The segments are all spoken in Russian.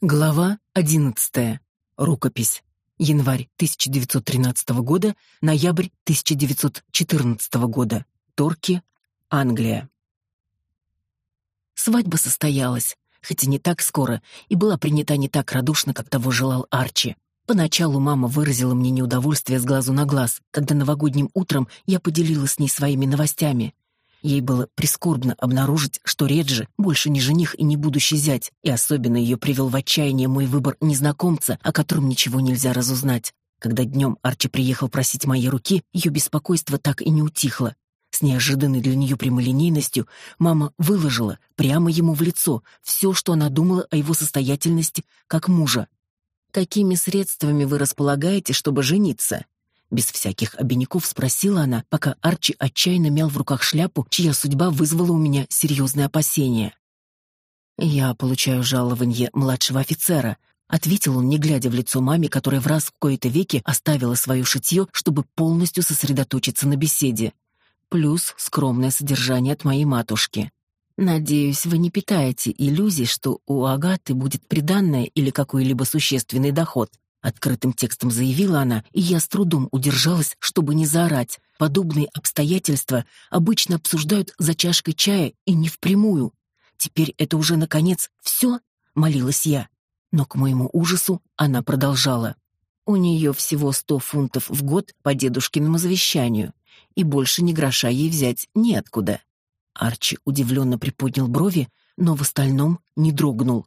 Глава 11. Рукопись. Январь 1913 года, ноябрь 1914 года. Торки, Англия. Свадьба состоялась, хотя не так скоро, и была принята не так радушно, как того желал Арчи. Поначалу мама выразила мне неудовольствие с глазу на глаз, когда новогодним утром я поделилась с ней своими новостями. Ей было прискорбно обнаружить, что Реджи больше не жених и не будущий зять, и особенно ее привел в отчаяние мой выбор незнакомца, о котором ничего нельзя разузнать. Когда днем Арчи приехал просить моей руки, ее беспокойство так и не утихло. С неожиданной для нее прямолинейностью мама выложила прямо ему в лицо все, что она думала о его состоятельности как мужа. «Какими средствами вы располагаете, чтобы жениться?» Без всяких обиняков спросила она, пока Арчи отчаянно мял в руках шляпу, чья судьба вызвала у меня серьезные опасения. «Я получаю жалование младшего офицера», — ответил он, не глядя в лицо маме, которая в раз в кои-то веки оставила свое шитье, чтобы полностью сосредоточиться на беседе. Плюс скромное содержание от моей матушки. «Надеюсь, вы не питаете иллюзий, что у Агаты будет приданное или какой-либо существенный доход», Открытым текстом заявила она, и я с трудом удержалась, чтобы не заорать. Подобные обстоятельства обычно обсуждают за чашкой чая и не впрямую. Теперь это уже, наконец, все? Молилась я. Но к моему ужасу она продолжала. У нее всего сто фунтов в год по дедушкиному завещанию, и больше ни гроша ей взять неоткуда. Арчи удивленно приподнял брови, но в остальном не дрогнул.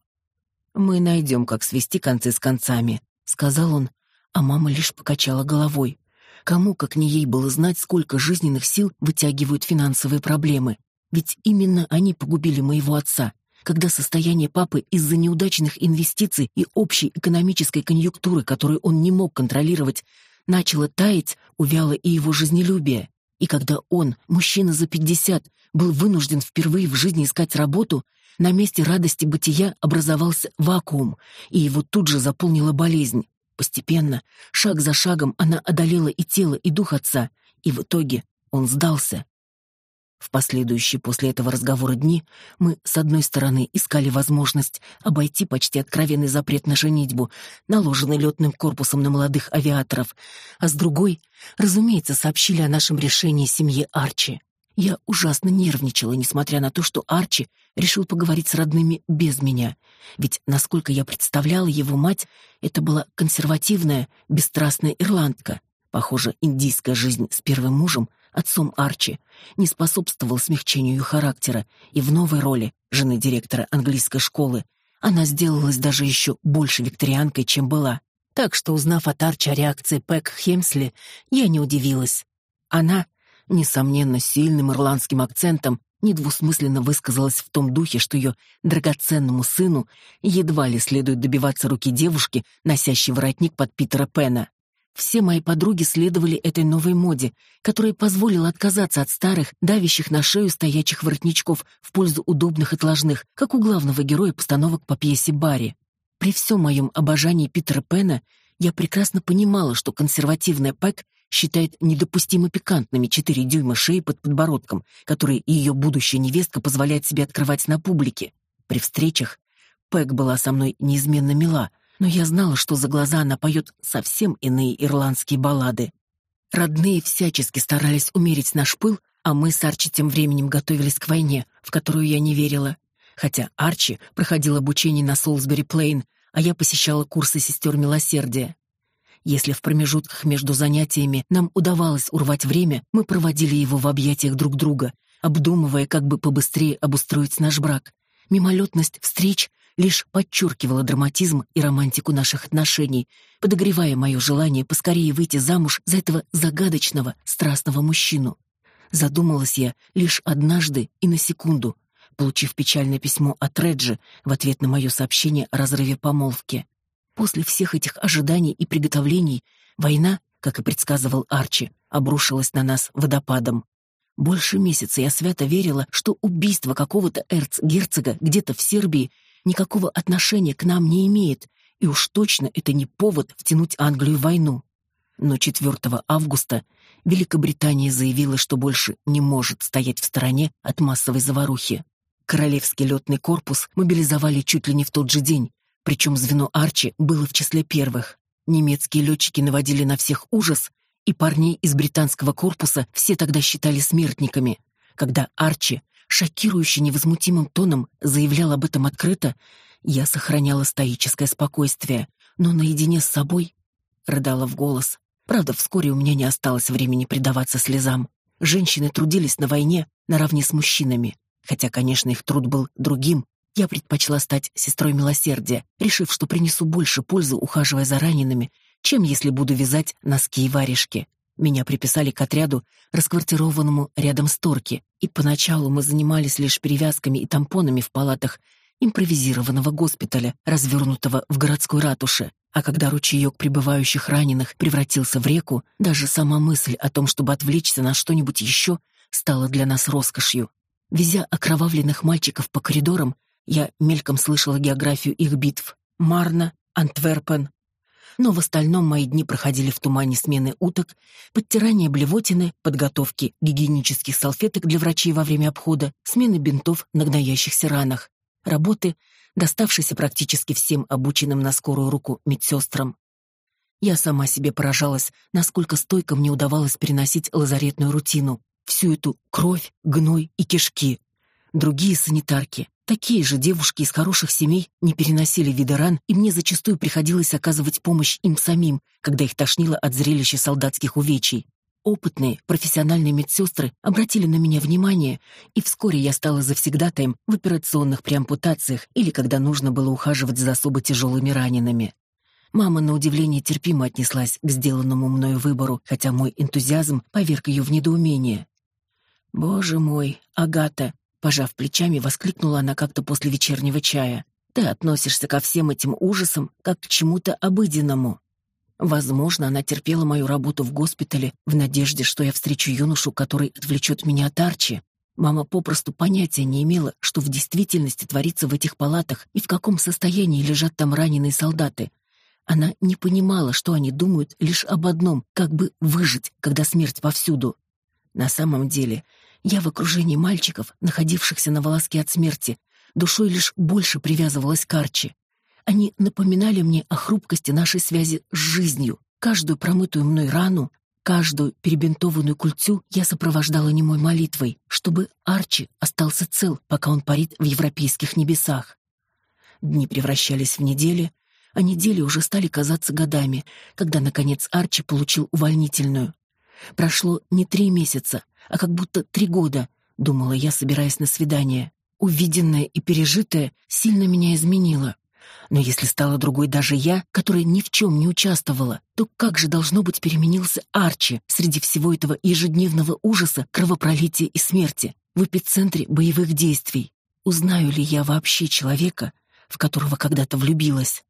«Мы найдем, как свести концы с концами», сказал он, а мама лишь покачала головой. Кому, как не ей, было знать, сколько жизненных сил вытягивают финансовые проблемы? Ведь именно они погубили моего отца. Когда состояние папы из-за неудачных инвестиций и общей экономической конъюнктуры, которую он не мог контролировать, начало таять, увяло и его жизнелюбие. И когда он, мужчина за пятьдесят, был вынужден впервые в жизни искать работу, на месте радости бытия образовался вакуум, и его тут же заполнила болезнь. Постепенно, шаг за шагом, она одолела и тело, и дух отца, и в итоге он сдался. В последующие после этого разговора дни мы, с одной стороны, искали возможность обойти почти откровенный запрет на женитьбу, наложенный летным корпусом на молодых авиаторов, а с другой, разумеется, сообщили о нашем решении семье Арчи. Я ужасно нервничала, несмотря на то, что Арчи решил поговорить с родными без меня. Ведь, насколько я представляла его мать, это была консервативная, бесстрастная ирландка. Похоже, индийская жизнь с первым мужем, отцом Арчи, не способствовала смягчению характера, и в новой роли, жены директора английской школы, она сделалась даже еще больше викторианкой, чем была. Так что, узнав от Арчи о реакции Пэк Хемсли, я не удивилась. Она несомненно, сильным ирландским акцентом, недвусмысленно высказалась в том духе, что ее драгоценному сыну едва ли следует добиваться руки девушки, носящей воротник под Питера Пена. Все мои подруги следовали этой новой моде, которая позволила отказаться от старых, давящих на шею стоячих воротничков в пользу удобных отложных, как у главного героя постановок по пьесе Барри. При всем моем обожании Питера Пена я прекрасно понимала, что консервативная Пэк считает недопустимо пикантными четыре дюйма шеи под подбородком, которые ее будущая невестка позволяет себе открывать на публике. При встречах Пэг была со мной неизменно мила, но я знала, что за глаза она поет совсем иные ирландские баллады. Родные всячески старались умерить наш пыл, а мы с Арчи тем временем готовились к войне, в которую я не верила. Хотя Арчи проходил обучение на Солсбери-Плейн, а я посещала курсы сестер милосердия. Если в промежутках между занятиями нам удавалось урвать время, мы проводили его в объятиях друг друга, обдумывая, как бы побыстрее обустроить наш брак. Мимолетность встреч лишь подчеркивала драматизм и романтику наших отношений, подогревая мое желание поскорее выйти замуж за этого загадочного, страстного мужчину. Задумалась я лишь однажды и на секунду, получив печальное письмо от Реджи в ответ на мое сообщение о разрыве помолвки. После всех этих ожиданий и приготовлений война, как и предсказывал Арчи, обрушилась на нас водопадом. Больше месяца я свято верила, что убийство какого-то эрцгерцога где-то в Сербии никакого отношения к нам не имеет, и уж точно это не повод втянуть Англию в войну. Но 4 августа Великобритания заявила, что больше не может стоять в стороне от массовой заварухи. Королевский летный корпус мобилизовали чуть ли не в тот же день, причем звено Арчи было в числе первых. Немецкие летчики наводили на всех ужас, и парней из британского корпуса все тогда считали смертниками. Когда Арчи, шокирующе невозмутимым тоном, заявлял об этом открыто, я сохраняла стоическое спокойствие, но наедине с собой рыдала в голос. Правда, вскоре у меня не осталось времени предаваться слезам. Женщины трудились на войне наравне с мужчинами. Хотя, конечно, их труд был другим. Я предпочла стать сестрой милосердия, решив, что принесу больше пользы, ухаживая за ранеными, чем если буду вязать носки и варежки. Меня приписали к отряду, расквартированному рядом с Торки, и поначалу мы занимались лишь перевязками и тампонами в палатах импровизированного госпиталя, развернутого в городской ратуше. А когда ручеек прибывающих раненых превратился в реку, даже сама мысль о том, чтобы отвлечься на что-нибудь еще, стала для нас роскошью. Везя окровавленных мальчиков по коридорам, я мельком слышала географию их битв. Марна, Антверпен. Но в остальном мои дни проходили в тумане смены уток, подтирания блевотины, подготовки гигиенических салфеток для врачей во время обхода, смены бинтов на гноящихся ранах, работы, доставшейся практически всем обученным на скорую руку медсестрам. Я сама себе поражалась, насколько стойко мне удавалось переносить лазаретную рутину, всю эту кровь, гной и кишки. Другие санитарки, такие же девушки из хороших семей, не переносили вида ран, и мне зачастую приходилось оказывать помощь им самим, когда их тошнило от зрелища солдатских увечий. Опытные, профессиональные медсестры обратили на меня внимание, и вскоре я стала завсегдатаем в операционных при ампутациях или когда нужно было ухаживать за особо тяжелыми ранеными. Мама, на удивление, терпимо отнеслась к сделанному мною выбору, хотя мой энтузиазм поверг ее в недоумение. «Боже мой, Агата!» — пожав плечами, воскликнула она как-то после вечернего чая. «Ты относишься ко всем этим ужасам, как к чему-то обыденному. Возможно, она терпела мою работу в госпитале в надежде, что я встречу юношу, который отвлечет меня от Арчи. Мама попросту понятия не имела, что в действительности творится в этих палатах и в каком состоянии лежат там раненые солдаты. Она не понимала, что они думают лишь об одном — как бы выжить, когда смерть повсюду. На самом деле, я в окружении мальчиков, находившихся на волоске от смерти, душой лишь больше привязывалась к Арчи. Они напоминали мне о хрупкости нашей связи с жизнью. Каждую промытую мной рану, каждую перебинтованную культю я сопровождала немой молитвой, чтобы Арчи остался цел, пока он парит в европейских небесах. Дни превращались в недели, а недели уже стали казаться годами, когда, наконец, Арчи получил увольнительную. Прошло не три месяца, а как будто три года, думала я, собираясь на свидание. Увиденное и пережитое сильно меня изменило. Но если стала другой даже я, которая ни в чем не участвовала, то как же, должно быть, переменился Арчи среди всего этого ежедневного ужаса, кровопролития и смерти, в эпицентре боевых действий? Узнаю ли я вообще человека, в которого когда-то влюбилась?